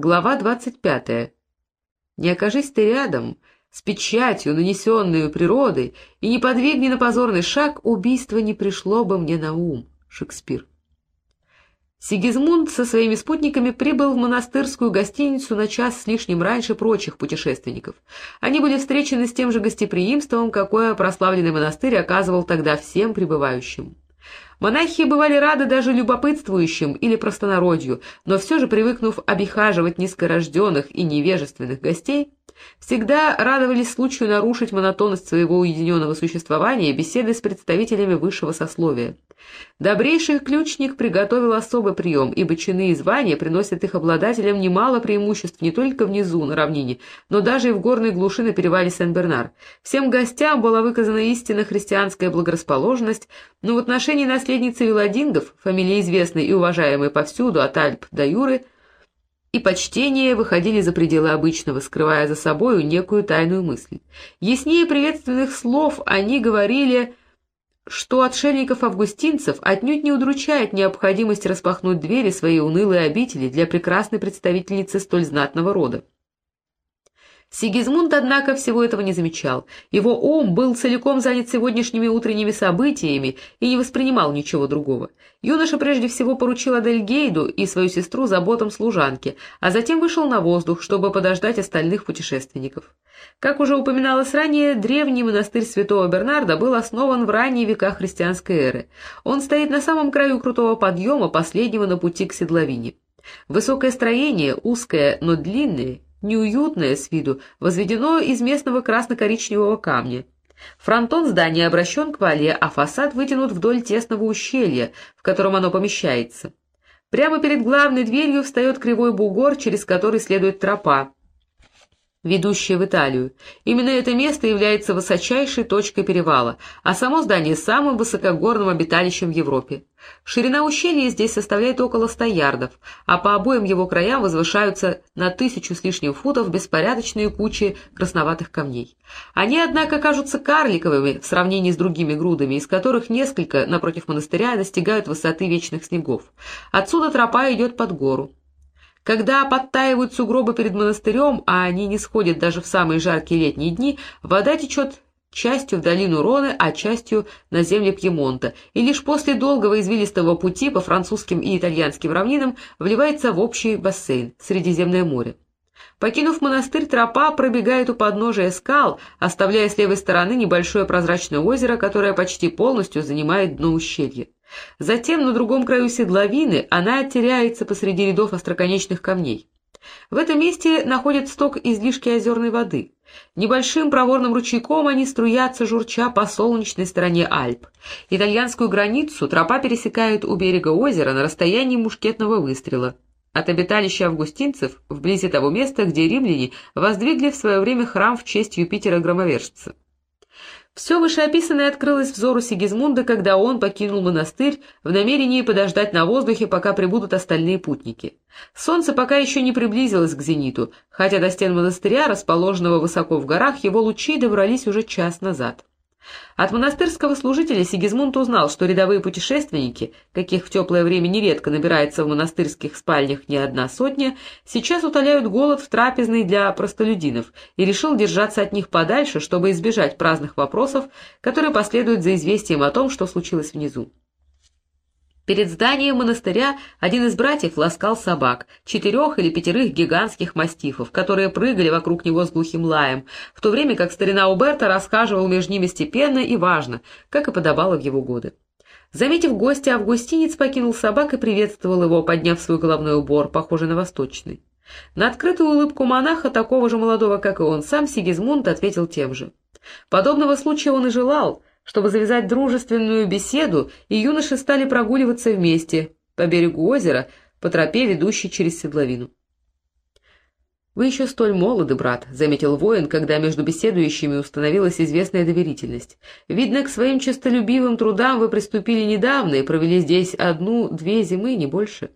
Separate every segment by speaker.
Speaker 1: Глава двадцать пятая. Не окажись ты рядом, с печатью, нанесенную природой, и не подвигни на позорный шаг, убийство не пришло бы мне на ум. Шекспир. Сигизмунд со своими спутниками прибыл в монастырскую гостиницу на час с лишним раньше прочих путешественников. Они были встречены с тем же гостеприимством, какое прославленный монастырь оказывал тогда всем прибывающим. Монахи бывали рады даже любопытствующим или простонародью, но все же, привыкнув обихаживать низкорожденных и невежественных гостей, всегда радовались случаю нарушить монотонность своего уединенного существования беседы с представителями высшего сословия. Добрейший ключник приготовил особый прием, ибо чины и звания приносят их обладателям немало преимуществ не только внизу, на равнине, но даже и в горной глуши на перевале Сен-Бернар. Всем гостям была выказана истинно христианская благорасположенность, но в отношении наследницы Виладингов, фамилии известной и уважаемой повсюду, от Альп до Юры, и почтения выходили за пределы обычного, скрывая за собою некую тайную мысль. Яснее приветственных слов они говорили что отшельников-августинцев отнюдь не удручает необходимость распахнуть двери своей унылой обители для прекрасной представительницы столь знатного рода. Сигизмунд, однако, всего этого не замечал. Его ум был целиком занят сегодняшними утренними событиями и не воспринимал ничего другого. Юноша прежде всего поручил Адельгейду и свою сестру заботам служанки, а затем вышел на воздух, чтобы подождать остальных путешественников. Как уже упоминалось ранее, древний монастырь святого Бернарда был основан в ранние века христианской эры. Он стоит на самом краю крутого подъема, последнего на пути к седловине. Высокое строение, узкое, но длинное, неуютное с виду, возведено из местного красно-коричневого камня. Фронтон здания обращен к воде, а фасад вытянут вдоль тесного ущелья, в котором оно помещается. Прямо перед главной дверью встает кривой бугор, через который следует тропа, ведущая в Италию. Именно это место является высочайшей точкой перевала, а само здание самым высокогорным обиталищем в Европе. Ширина ущелья здесь составляет около ста ярдов, а по обоим его краям возвышаются на тысячу с лишним футов беспорядочные кучи красноватых камней. Они, однако, кажутся карликовыми в сравнении с другими грудами, из которых несколько напротив монастыря достигают высоты вечных снегов. Отсюда тропа идет под гору. Когда подтаивают сугробы перед монастырем, а они не сходят даже в самые жаркие летние дни, вода течет частью в долину Роны, а частью на земли Пьемонта, и лишь после долгого извилистого пути по французским и итальянским равнинам вливается в общий бассейн — Средиземное море. Покинув монастырь, тропа пробегает у подножия скал, оставляя с левой стороны небольшое прозрачное озеро, которое почти полностью занимает дно ущелья. Затем на другом краю седловины она теряется посреди рядов остроконечных камней. В этом месте находят сток излишки озерной воды. Небольшим проворным ручейком они струятся, журча по солнечной стороне Альп. Итальянскую границу тропа пересекает у берега озера на расстоянии мушкетного выстрела. От обиталища августинцев, вблизи того места, где римляне воздвигли в свое время храм в честь Юпитера-громовержца. Все вышеописанное открылось взору Сигизмунда, когда он покинул монастырь в намерении подождать на воздухе, пока прибудут остальные путники. Солнце пока еще не приблизилось к зениту, хотя до стен монастыря, расположенного высоко в горах, его лучи добрались уже час назад. От монастырского служителя Сигизмунд узнал, что рядовые путешественники, каких в теплое время нередко набирается в монастырских спальнях не одна сотня, сейчас утоляют голод в трапезной для простолюдинов и решил держаться от них подальше, чтобы избежать праздных вопросов, которые последуют за известием о том, что случилось внизу. Перед зданием монастыря один из братьев ласкал собак, четырех или пятерых гигантских мастифов, которые прыгали вокруг него с глухим лаем, в то время как старина Уберта расхаживал между ними степенно и важно, как и подобало в его годы. Заметив гостя, августинец покинул собак и приветствовал его, подняв свой головной убор, похожий на восточный. На открытую улыбку монаха, такого же молодого, как и он сам, Сигизмунд ответил тем же. Подобного случая он и желал — чтобы завязать дружественную беседу, и юноши стали прогуливаться вместе по берегу озера, по тропе, ведущей через седловину. «Вы еще столь молоды, брат», — заметил воин, когда между беседующими установилась известная доверительность. «Видно, к своим честолюбивым трудам вы приступили недавно и провели здесь одну-две зимы, не больше.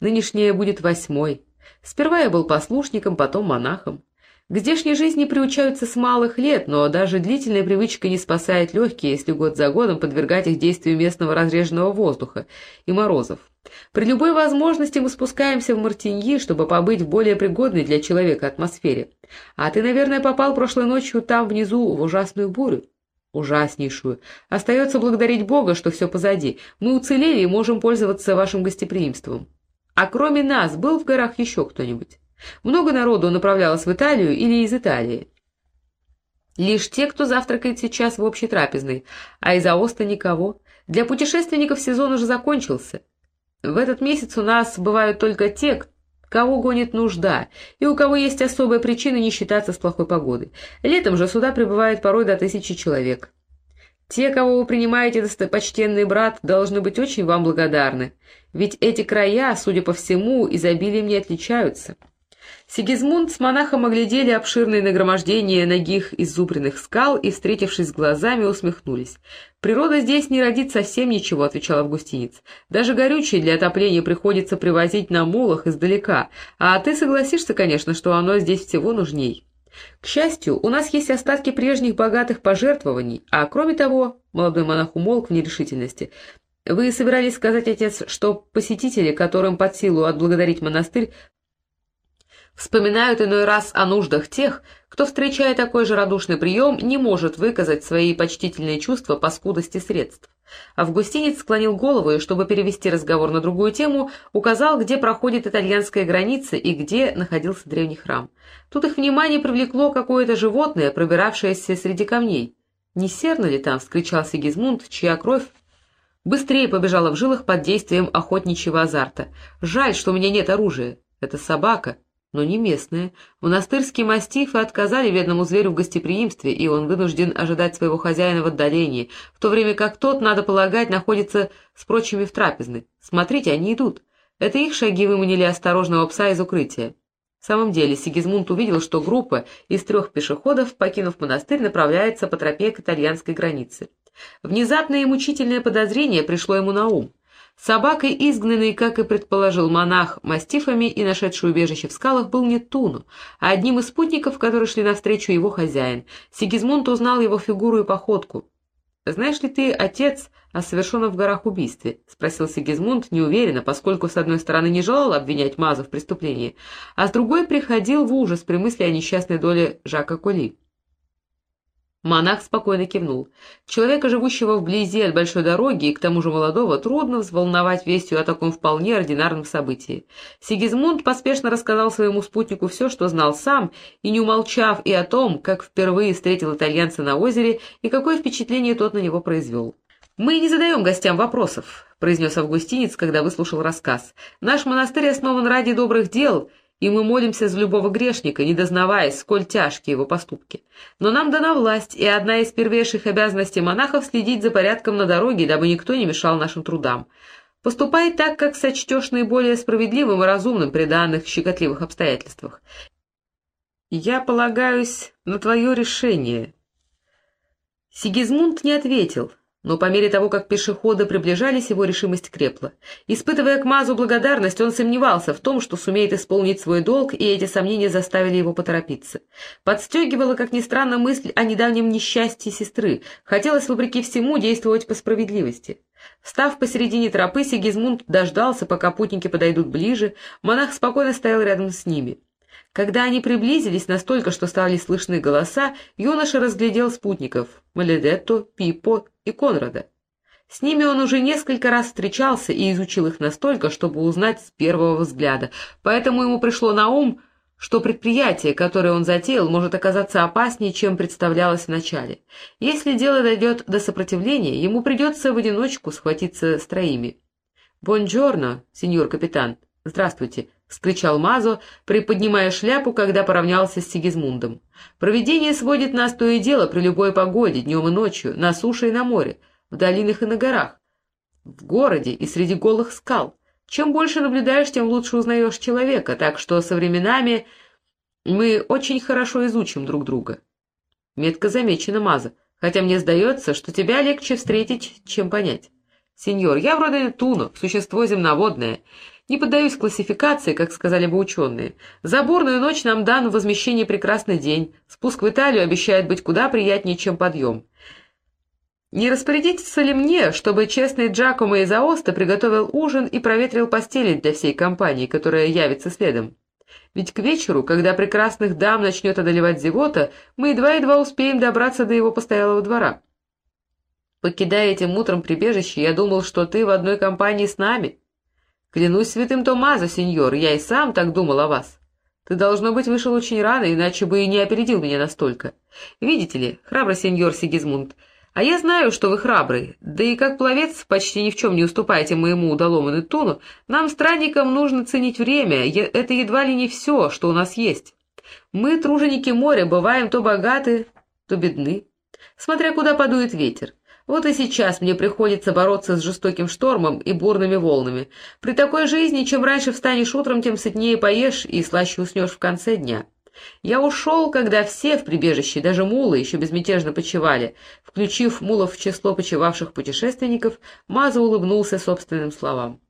Speaker 1: Нынешняя будет восьмой. Сперва я был послушником, потом монахом. К здешней жизни приучаются с малых лет, но даже длительная привычка не спасает легкие, если год за годом подвергать их действию местного разреженного воздуха и морозов. При любой возможности мы спускаемся в Мартиньи, чтобы побыть в более пригодной для человека атмосфере. А ты, наверное, попал прошлой ночью там внизу в ужасную бурю. Ужаснейшую. Остается благодарить Бога, что все позади. Мы уцелели и можем пользоваться вашим гостеприимством. А кроме нас, был в горах еще кто-нибудь? Много народу направлялось в Италию или из Италии? Лишь те, кто завтракает сейчас в общей трапезной, а из Аоста никого. Для путешественников сезон уже закончился. В этот месяц у нас бывают только те, кого гонит нужда, и у кого есть особая причина не считаться с плохой погодой. Летом же сюда прибывает порой до тысячи человек. Те, кого вы принимаете, достопочтенный брат, должны быть очень вам благодарны, ведь эти края, судя по всему, изобилием не отличаются. Сигизмунд с монахом оглядели обширные нагромождения ногих изубренных скал и, встретившись глазами, усмехнулись. «Природа здесь не родит совсем ничего», — отвечал Августинец. «Даже горючее для отопления приходится привозить на молах издалека, а ты согласишься, конечно, что оно здесь всего нужней». К счастью, у нас есть остатки прежних богатых пожертвований, а кроме того, молодой монах умолк в нерешительности. Вы собирались сказать, отец, что посетители, которым под силу отблагодарить монастырь, вспоминают иной раз о нуждах тех, кто, встречая такой же радушный прием, не может выказать свои почтительные чувства по скудости средств. Августинец склонил голову и, чтобы перевести разговор на другую тему, указал, где проходит итальянская граница и где находился древний храм. Тут их внимание привлекло какое-то животное, пробиравшееся среди камней. «Не серно ли там?» — вскричал Сигизмунд, чья кровь быстрее побежала в жилах под действием охотничьего азарта. «Жаль, что у меня нет оружия. Это собака но не местные. Монастырские мастифы отказали бедному зверю в гостеприимстве, и он вынужден ожидать своего хозяина в отдалении, в то время как тот, надо полагать, находится с прочими в трапезной. Смотрите, они идут. Это их шаги выманили осторожного пса из укрытия. В самом деле Сигизмунд увидел, что группа из трех пешеходов, покинув монастырь, направляется по тропе к итальянской границе. Внезапное и мучительное подозрение пришло ему на ум. Собакой, изгнанной, как и предположил монах, мастифами и нашедший убежище в скалах, был не Туну, а одним из спутников, которые шли навстречу его хозяин. Сигизмунд узнал его фигуру и походку. «Знаешь ли ты, отец, о совершенном в горах убийстве?» — спросил Сигизмунд неуверенно, поскольку, с одной стороны, не желал обвинять Мазу в преступлении, а с другой приходил в ужас при мысли о несчастной доле Жака Коли. Монах спокойно кивнул. Человека, живущего вблизи от большой дороги и к тому же молодого, трудно взволновать вестью о таком вполне ординарном событии. Сигизмунд поспешно рассказал своему спутнику все, что знал сам, и не умолчав и о том, как впервые встретил итальянца на озере и какое впечатление тот на него произвел. «Мы не задаем гостям вопросов», — произнес Августинец, когда выслушал рассказ. «Наш монастырь основан ради добрых дел», — и мы молимся за любого грешника, не дознаваясь, сколь тяжкие его поступки. Но нам дана власть, и одна из первейших обязанностей монахов — следить за порядком на дороге, дабы никто не мешал нашим трудам. Поступай так, как сочтешь наиболее справедливым и разумным при данных щекотливых обстоятельствах. Я полагаюсь на твое решение. Сигизмунд не ответил, но по мере того, как пешеходы приближались, его решимость крепла. Испытывая к Мазу благодарность, он сомневался в том, что сумеет исполнить свой долг, и эти сомнения заставили его поторопиться. Подстегивала, как ни странно, мысль о недавнем несчастье сестры. Хотелось, вопреки всему, действовать по справедливости. Встав посередине тропы, Сигизмунд дождался, пока путники подойдут ближе. Монах спокойно стоял рядом с ними. Когда они приблизились настолько, что стали слышны голоса, юноша разглядел спутников — Маледетто, Пипо и Конрада. С ними он уже несколько раз встречался и изучил их настолько, чтобы узнать с первого взгляда, поэтому ему пришло на ум, что предприятие, которое он затеял, может оказаться опаснее, чем представлялось вначале. Если дело дойдет до сопротивления, ему придется в одиночку схватиться с троими. «Бонджорно, сеньор капитан. Здравствуйте. — вскричал Мазо, приподнимая шляпу, когда поравнялся с Сигизмундом. «Провидение сводит нас то и дело при любой погоде, днем и ночью, на суше и на море, в долинах и на горах, в городе и среди голых скал. Чем больше наблюдаешь, тем лучше узнаешь человека, так что со временами мы очень хорошо изучим друг друга». Метко замечено, Мазо, хотя мне сдается, что тебя легче встретить, чем понять. «Сеньор, я вроде Туно, существо земноводное». Не поддаюсь классификации, как сказали бы ученые. За бурную ночь нам дан в возмещении прекрасный день. Спуск в Италию обещает быть куда приятнее, чем подъем. Не распорядиться ли мне, чтобы честный Джакомо из Аоста приготовил ужин и проветрил постели для всей компании, которая явится следом? Ведь к вечеру, когда прекрасных дам начнет одолевать зевота, мы едва-едва успеем добраться до его постоялого двора. Покидая этим утром прибежище, я думал, что ты в одной компании с нами. Клянусь святым Томазо, сеньор, я и сам так думал о вас. Ты, должно быть, вышел очень рано, иначе бы и не опередил меня настолько. Видите ли, храбрый сеньор Сигизмунд, а я знаю, что вы храбрый, да и как пловец почти ни в чем не уступаете моему удалому Нетуну, нам, странникам, нужно ценить время, это едва ли не все, что у нас есть. Мы, труженики моря, бываем то богаты, то бедны, смотря куда подует ветер. Вот и сейчас мне приходится бороться с жестоким штормом и бурными волнами. При такой жизни, чем раньше встанешь утром, тем сытнее поешь и слаще уснешь в конце дня. Я ушел, когда все в прибежище, даже мулы, еще безмятежно почивали. Включив мулов в число почивавших путешественников, Маза улыбнулся собственным словам.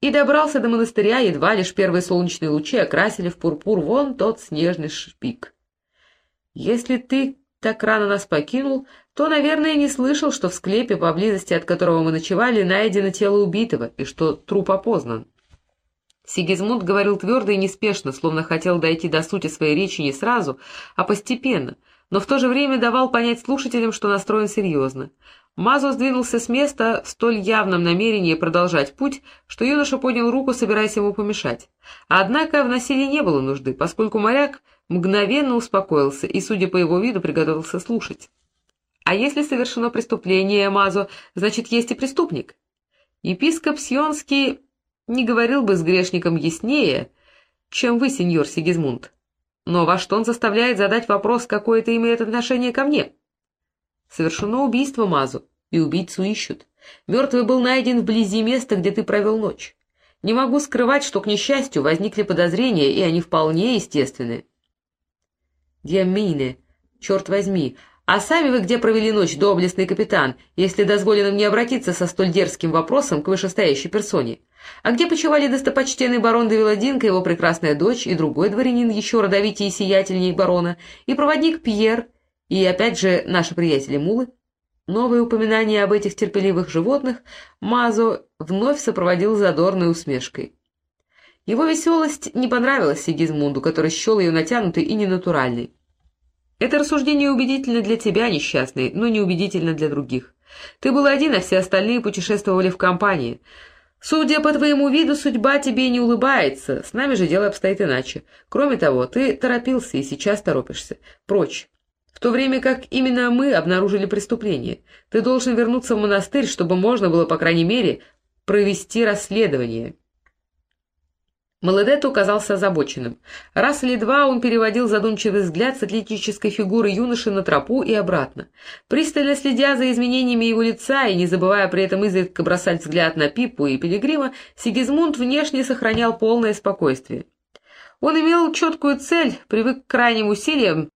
Speaker 1: И добрался до монастыря, едва лишь первые солнечные лучи окрасили в пурпур вон тот снежный шпик. «Если ты так рано нас покинул, то, наверное, не слышал, что в склепе, поблизости от которого мы ночевали, найдено тело убитого и что труп опознан. Сигизмунд говорил твердо и неспешно, словно хотел дойти до сути своей речи не сразу, а постепенно, но в то же время давал понять слушателям, что настроен серьезно. Мазо сдвинулся с места в столь явном намерении продолжать путь, что юноша поднял руку, собираясь ему помешать. Однако в насилии не было нужды, поскольку моряк мгновенно успокоился и, судя по его виду, приготовился слушать. «А если совершено преступление, Мазо, значит, есть и преступник?» Епископ Сионский не говорил бы с грешником яснее, чем вы, сеньор Сигизмунд. Но во что он заставляет задать вопрос, какое это имеет отношение ко мне? Совершено убийство Мазу, и убийцу ищут. Мертвый был найден вблизи места, где ты провел ночь. Не могу скрывать, что, к несчастью, возникли подозрения, и они вполне естественны. Диамине, черт возьми, а сами вы где провели ночь, доблестный капитан, если дозволено мне обратиться со столь дерзким вопросом к вышестоящей персоне? А где почивали достопочтенный барон де Велодинка, его прекрасная дочь и другой дворянин, еще родовитее и сиятельней барона, и проводник Пьер, и опять же наши приятели-мулы? Новое упоминание об этих терпеливых животных Мазо вновь сопроводил задорной усмешкой. Его веселость не понравилась Сигизмунду, который счел ее натянутой и ненатуральной. Это рассуждение убедительно для тебя, несчастный, но не убедительно для других. Ты был один, а все остальные путешествовали в компании. Судя по твоему виду, судьба тебе не улыбается, с нами же дело обстоит иначе. Кроме того, ты торопился и сейчас торопишься. Прочь. В то время как именно мы обнаружили преступление. Ты должен вернуться в монастырь, чтобы можно было, по крайней мере, провести расследование. Молодетто казался озабоченным. Раз или два он переводил задумчивый взгляд с атлетической фигуры юноши на тропу и обратно. Пристально следя за изменениями его лица и не забывая при этом изредка бросать взгляд на Пипу и Пилигрима, Сигизмунд внешне сохранял полное спокойствие. Он имел четкую цель, привык к крайним усилиям,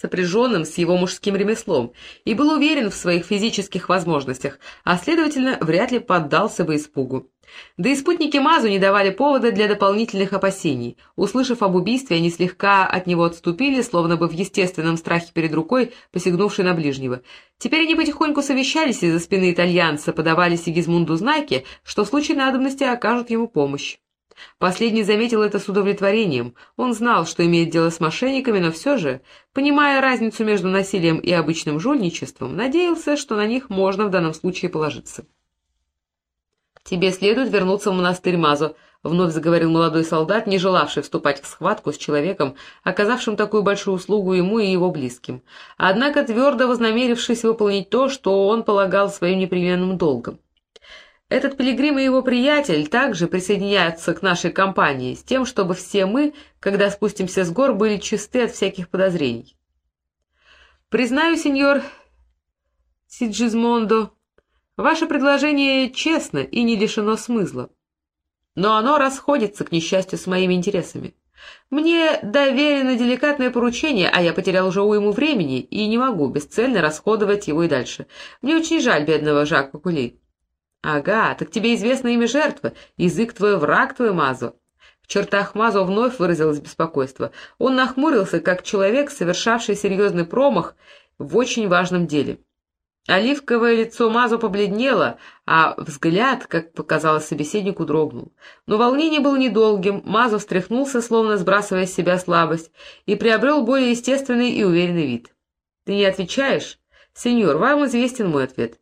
Speaker 1: сопряженным с его мужским ремеслом, и был уверен в своих физических возможностях, а, следовательно, вряд ли поддался бы испугу. Да и спутники Мазу не давали повода для дополнительных опасений. Услышав об убийстве, они слегка от него отступили, словно бы в естественном страхе перед рукой, посягнувшей на ближнего. Теперь они потихоньку совещались из-за спины итальянца, подавали Сигизмунду знаки, что в случае надобности окажут ему помощь. Последний заметил это с удовлетворением. Он знал, что имеет дело с мошенниками, но все же, понимая разницу между насилием и обычным жульничеством, надеялся, что на них можно в данном случае положиться. «Тебе следует вернуться в монастырь Мазо», — вновь заговорил молодой солдат, не желавший вступать в схватку с человеком, оказавшим такую большую услугу ему и его близким, однако твердо вознамерившись выполнить то, что он полагал своим непременным долгом. Этот пилигрим и его приятель также присоединяются к нашей компании с тем, чтобы все мы, когда спустимся с гор, были чисты от всяких подозрений. Признаю, сеньор Сиджизмондо, Ваше предложение честно и не лишено смысла. Но оно расходится, к несчастью, с моими интересами. Мне доверено деликатное поручение, а я потерял уже уйму времени и не могу бесцельно расходовать его и дальше. Мне очень жаль бедного Жака Кули. Ага, так тебе известно имя жертвы, язык твой враг твой, Мазо. В чертах Мазо вновь выразилось беспокойство. Он нахмурился, как человек, совершавший серьезный промах в очень важном деле. Оливковое лицо Мазу побледнело, а взгляд, как показалось собеседнику, дрогнул. Но волнение было недолгим, Мазу встряхнулся, словно сбрасывая с себя слабость, и приобрел более естественный и уверенный вид. «Ты не отвечаешь?» «Сеньор, вам известен мой ответ.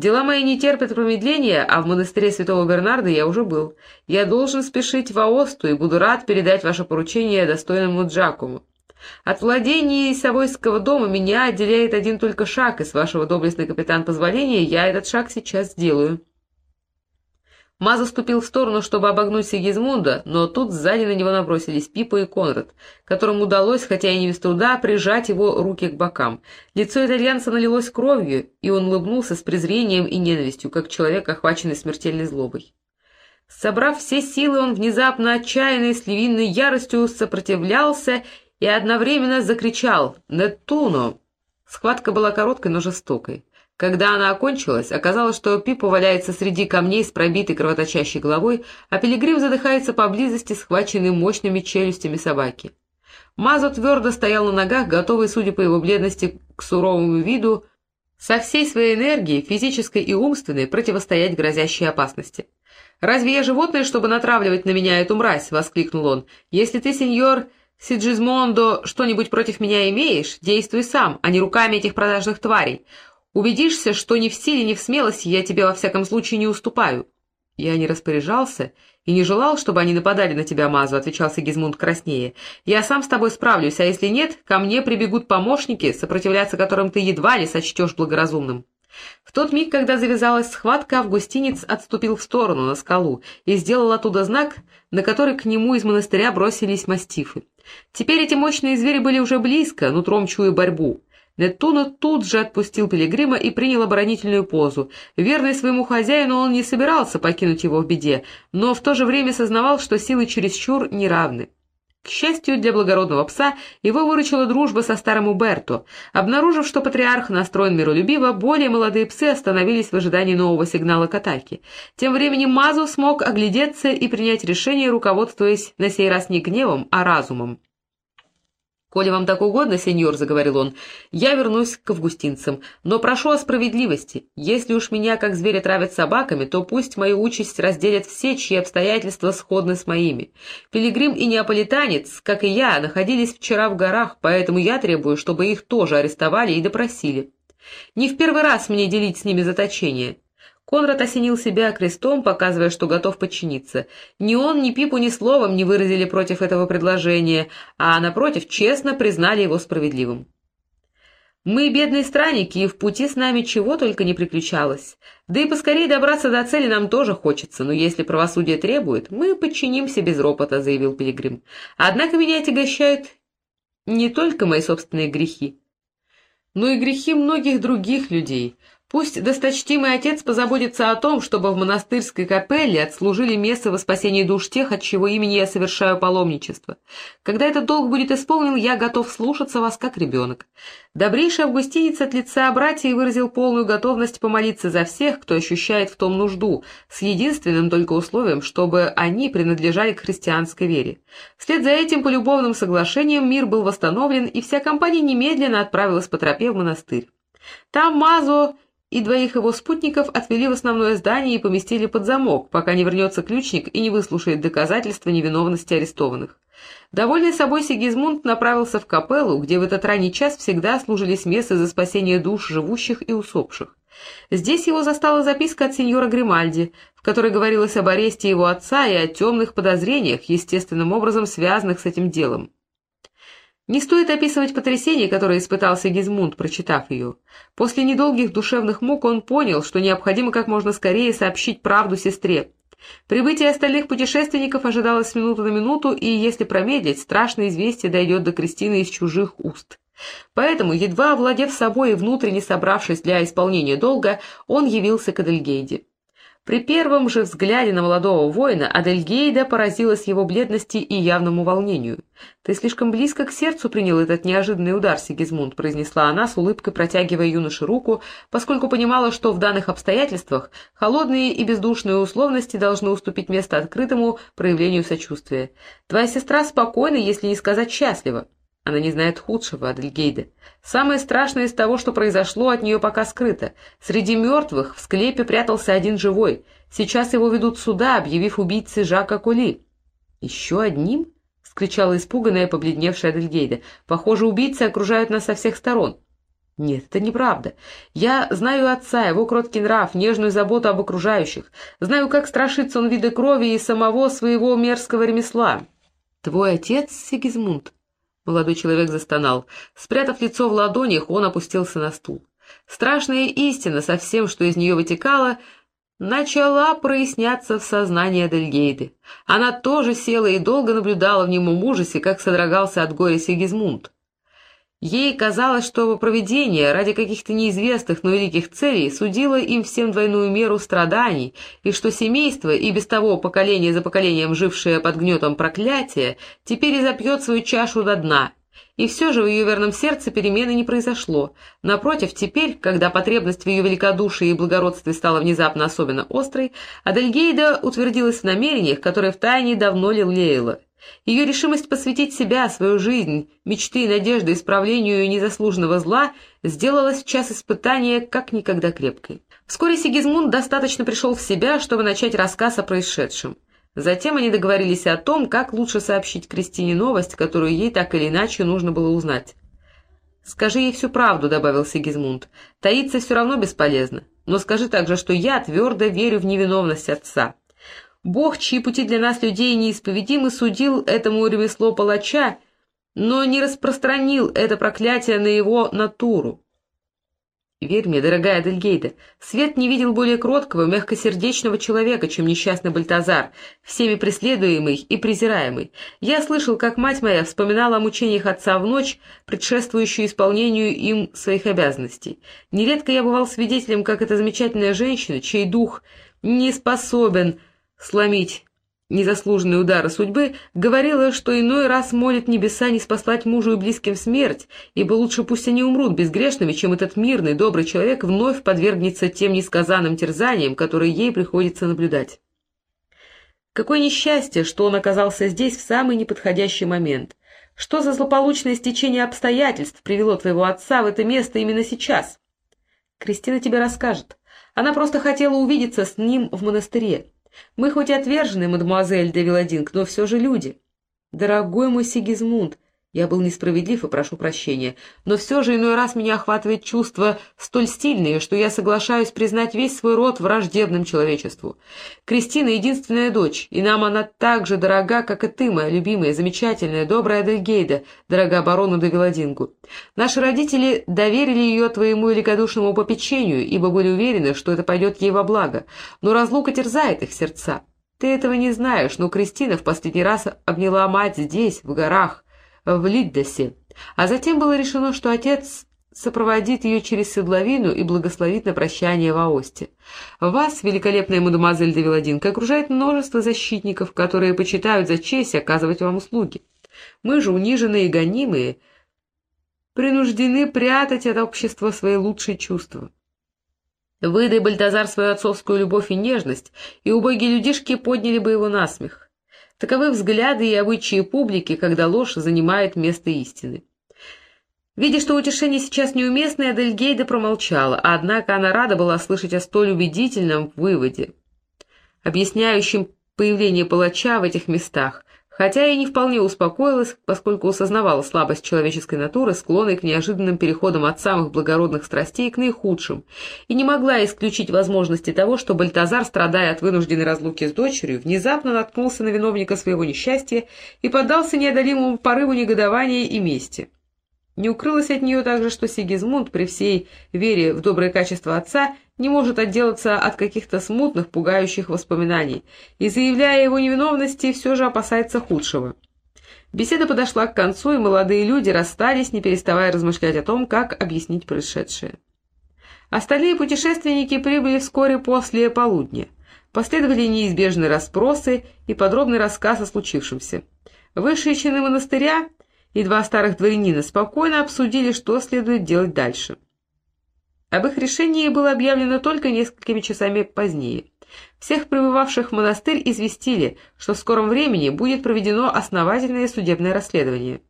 Speaker 1: Дела мои не терпят промедления, а в монастыре святого Бернарда я уже был. Я должен спешить в Аосту и буду рад передать ваше поручение достойному Джакому. От владения Савойского дома меня отделяет один только шаг, и с вашего доблестный капитан позволения я этот шаг сейчас сделаю». Маза ступил в сторону, чтобы обогнуть Сигизмунда, но тут сзади на него набросились Пипа и Конрад, которым удалось, хотя и не без труда, прижать его руки к бокам. Лицо итальянца налилось кровью, и он улыбнулся с презрением и ненавистью, как человек, охваченный смертельной злобой. Собрав все силы, он внезапно отчаянной с львиной яростью сопротивлялся и одновременно закричал «Нетуно!». Схватка была короткой, но жестокой. Когда она окончилась, оказалось, что Пипа валяется среди камней с пробитой кровоточащей головой, а Пилигрим задыхается поблизости, схваченный мощными челюстями собаки. Мазо твердо стоял на ногах, готовый, судя по его бледности, к суровому виду, со всей своей энергией, физической и умственной, противостоять грозящей опасности. «Разве я животное, чтобы натравливать на меня эту мразь?» — воскликнул он. «Если ты, сеньор Сиджизмондо, что-нибудь против меня имеешь, действуй сам, а не руками этих продажных тварей. Убедишься, что ни в силе, ни в смелости я тебе во всяком случае не уступаю». «Я не распоряжался и не желал, чтобы они нападали на тебя, Мазу», — отвечал Сигизмунд краснее. «Я сам с тобой справлюсь, а если нет, ко мне прибегут помощники, сопротивляться которым ты едва ли сочтешь благоразумным». В тот миг, когда завязалась схватка, августинец отступил в сторону, на скалу, и сделал оттуда знак, на который к нему из монастыря бросились мастифы. Теперь эти мощные звери были уже близко, нутром чуя борьбу. Неттуна тут же отпустил пилигрима и принял оборонительную позу. Верный своему хозяину он не собирался покинуть его в беде, но в то же время сознавал, что силы чересчур неравны. К счастью для благородного пса, его выручила дружба со старым Уберто. Обнаружив, что патриарх настроен миролюбиво, более молодые псы остановились в ожидании нового сигнала к атаке. Тем временем Мазу смог оглядеться и принять решение, руководствуясь на сей раз не гневом, а разумом. «Коли вам так угодно, сеньор», — заговорил он, — «я вернусь к августинцам, но прошу о справедливости. Если уж меня, как зверя, травят собаками, то пусть мою участь разделят все, чьи обстоятельства сходны с моими. Пилигрим и неаполитанец, как и я, находились вчера в горах, поэтому я требую, чтобы их тоже арестовали и допросили. Не в первый раз мне делить с ними заточение. Конрад осенил себя крестом, показывая, что готов подчиниться. Ни он, ни Пипу ни словом не выразили против этого предложения, а, напротив, честно признали его справедливым. Мы, бедные странники, и в пути с нами чего только не приключалось. Да и поскорее добраться до цели нам тоже хочется, но если правосудие требует, мы подчинимся без ропота», — заявил Пилигрим. «Однако меня отягощают не только мои собственные грехи, но и грехи многих других людей. Пусть досточтимый отец позаботится о том, чтобы в монастырской капелле отслужили место во спасении душ тех, от чего имени я совершаю паломничество. Когда этот долг будет исполнен, я готов слушаться вас как ребенок. Добрейший августинец от лица братьев выразил полную готовность помолиться за всех, кто ощущает в том нужду, с единственным только условием, чтобы они принадлежали к христианской вере. Вслед за этим полюбовным соглашением мир был восстановлен, и вся компания немедленно отправилась по тропе в монастырь. Там Мазо и двоих его спутников отвели в основное здание и поместили под замок, пока не вернется ключник и не выслушает доказательства невиновности арестованных. Довольный собой Сигизмунд направился в капеллу, где в этот ранний час всегда служились мессы за спасение душ живущих и усопших. Здесь его застала записка от сеньора Гримальди, в которой говорилось об аресте его отца и о темных подозрениях, естественным образом связанных с этим делом. Не стоит описывать потрясение, которое испытал Сигизмунд, прочитав ее. После недолгих душевных мук он понял, что необходимо как можно скорее сообщить правду сестре. Прибытие остальных путешественников ожидалось с минуты на минуту, и если промедлить, страшное известие дойдет до Кристины из чужих уст. Поэтому, едва овладев собой и внутренне собравшись для исполнения долга, он явился к Адельгейде. При первом же взгляде на молодого воина Адельгейда поразилась его бледности и явному волнению. «Ты слишком близко к сердцу принял этот неожиданный удар, Сигизмунд», произнесла она с улыбкой, протягивая юноше руку, поскольку понимала, что в данных обстоятельствах холодные и бездушные условности должны уступить место открытому проявлению сочувствия. «Твоя сестра спокойна, если не сказать счастлива». Она не знает худшего, Адельгейда. Самое страшное из того, что произошло, от нее пока скрыто. Среди мертвых в склепе прятался один живой. Сейчас его ведут сюда, объявив убийцей Жака Кули. «Еще одним?» — вскричала испуганная, побледневшая Адельгейда. «Похоже, убийцы окружают нас со всех сторон». «Нет, это неправда. Я знаю отца, его кроткий нрав, нежную заботу об окружающих. Знаю, как страшится он вида крови и самого своего мерзкого ремесла». «Твой отец, Сигизмунд?» Молодой человек застонал. Спрятав лицо в ладонях, он опустился на стул. Страшная истина со всем, что из нее вытекало, начала проясняться в сознании Адельгейды. Она тоже села и долго наблюдала в немом ужасе, как содрогался от горя Сигизмунд. Ей казалось, что провидение ради каких-то неизвестных, но великих целей судило им всем двойную меру страданий, и что семейство, и без того поколение за поколением жившее под гнетом проклятия, теперь и запьет свою чашу до дна. И все же в ее верном сердце перемены не произошло. Напротив, теперь, когда потребность в ее великодушии и благородстве стала внезапно особенно острой, Адельгейда утвердилась в намерениях, которые втайне давно лелеяла. Ее решимость посвятить себя, свою жизнь, мечты и надежды исправлению незаслуженного зла сделалась в час испытания как никогда крепкой. Вскоре Сигизмунд достаточно пришел в себя, чтобы начать рассказ о происшедшем. Затем они договорились о том, как лучше сообщить Кристине новость, которую ей так или иначе нужно было узнать. «Скажи ей всю правду», — добавил Сигизмунд. «Таиться все равно бесполезно. Но скажи также, что я твердо верю в невиновность отца. Бог, чьи пути для нас, людей, неисповедимы, судил этому ремесло палача, но не распространил это проклятие на его натуру. Верь мне, дорогая Адельгейда, свет не видел более кроткого, мягкосердечного человека, чем несчастный Бальтазар, всеми преследуемый и презираемый. Я слышал, как мать моя вспоминала о мучениях отца в ночь, предшествующую исполнению им своих обязанностей. Нередко я бывал свидетелем, как эта замечательная женщина, чей дух не способен сломить незаслуженные удары судьбы, говорила, что иной раз молит небеса не спаслать мужу и близким смерть, ибо лучше пусть они умрут безгрешными, чем этот мирный, добрый человек вновь подвергнется тем несказанным терзаниям, которые ей приходится наблюдать. Какое несчастье, что он оказался здесь в самый неподходящий момент. Что за злополучное стечение обстоятельств привело твоего отца в это место именно сейчас? Кристина тебе расскажет. Она просто хотела увидеться с ним в монастыре. Мы хоть и отвержены, мадемуазель де Виладинг, но все же люди. Дорогой мой Сигизмунд, я был несправедлив и прошу прощения, но все же иной раз меня охватывает чувство столь стильное, что я соглашаюсь признать весь свой род враждебным человечеству. Кристина — единственная дочь, и нам она так же дорога, как и ты, моя любимая, замечательная, добрая Адельгейда, дорога барону де Виладингу. Наши родители доверили ее твоему великодушному попечению, ибо были уверены, что это пойдет ей во благо, но разлука терзает их сердца. Ты этого не знаешь, но Кристина в последний раз обняла мать здесь, в горах, в Лиддосе, а затем было решено, что отец сопроводит ее через седловину и благословит на прощание в Аосте. Вас, великолепная мадемуазель де Виладинка, окружает множество защитников, которые почитают за честь оказывать вам услуги. Мы же, униженные и гонимые, принуждены прятать от общества свои лучшие чувства. Выдай, Бальтазар, свою отцовскую любовь и нежность, и убогие людишки подняли бы его насмех. Таковы взгляды и обычаи публики, когда ложь занимает место истины. Видя, что утешение сейчас неуместное, Адельгейда промолчала, однако она рада была слышать о столь убедительном выводе, объясняющем появление палача в этих местах, хотя и не вполне успокоилась, поскольку осознавала слабость человеческой натуры, склонной к неожиданным переходам от самых благородных страстей к наихудшим, и не могла исключить возможности того, что Бальтазар, страдая от вынужденной разлуки с дочерью, внезапно наткнулся на виновника своего несчастья и поддался неодолимому порыву негодования и мести. Не укрылось от нее также, что Сигизмунд, при всей вере в доброе качество отца, не может отделаться от каких-то смутных, пугающих воспоминаний, и, заявляя его невиновности, все же опасается худшего. Беседа подошла к концу, и молодые люди расстались, не переставая размышлять о том, как объяснить происшедшее. Остальные путешественники прибыли вскоре после полудня. Последовали неизбежные расспросы и подробный рассказ о случившемся. Высшие чины монастыря и два старых дворянина спокойно обсудили, что следует делать дальше. Об их решении было объявлено только несколькими часами позднее. Всех пребывавших в монастырь известили, что в скором времени будет проведено основательное судебное расследование.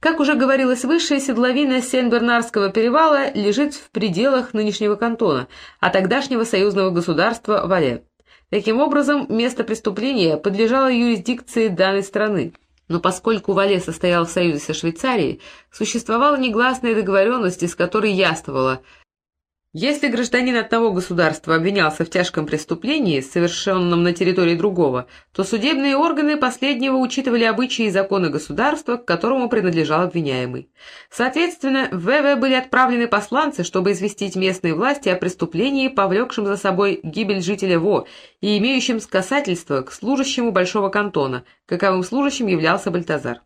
Speaker 1: Как уже говорилось выше, седловина Сен-Бернарского перевала лежит в пределах нынешнего кантона, а тогдашнего союзного государства Вале. Таким образом, место преступления подлежало юрисдикции данной страны. Но поскольку Вале состоял в союзе со Швейцарией, существовала негласная договоренность, из которой яствовало, если гражданин одного государства обвинялся в тяжком преступлении, совершенном на территории другого, то судебные органы последнего учитывали обычаи и законы государства, к которому принадлежал обвиняемый. Соответственно, в ВВ были отправлены посланцы, чтобы известить местные власти о преступлении, повлекшем за собой гибель жителя ВО и имеющем скасательство к служащему Большого кантона, каковым служащим являлся Бальтазар.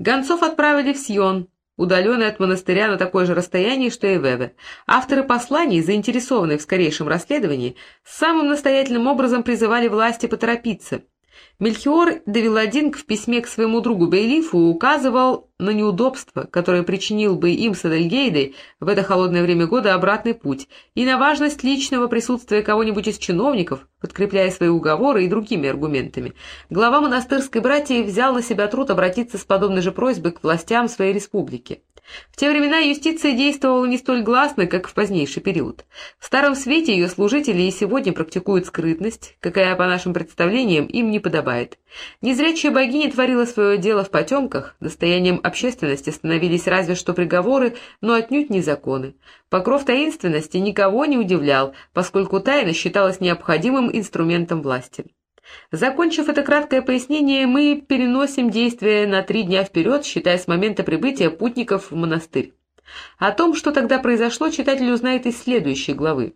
Speaker 1: Гонцов отправили в Сьон, удаленный от монастыря на такое же расстояние, что и Веве. Авторы посланий, заинтересованные в скорейшем расследовании, самым настоятельным образом призывали власти поторопиться – Мельхиор де Виладинг в письме к своему другу Бейлифу указывал на неудобства, которые причинил бы им с Эдельгейдой в это холодное время года обратный путь, и на важность личного присутствия кого-нибудь из чиновников, подкрепляя свои уговоры и другими аргументами. Глава монастырской братьи взял на себя труд обратиться с подобной же просьбой к властям своей республики. В те времена юстиция действовала не столь гласно, как в позднейший период. В Старом Свете ее служители и сегодня практикуют скрытность, какая, по нашим представлениям, им не подобает. Незрячая богиня творила свое дело в потемках, достоянием общественности становились разве что приговоры, но отнюдь не законы. Покров таинственности никого не удивлял, поскольку тайна считалась необходимым инструментом власти. Закончив это краткое пояснение, мы переносим действие на три дня вперед, считая с момента прибытия путников в монастырь. О том, что тогда произошло, читатель узнает из следующей главы.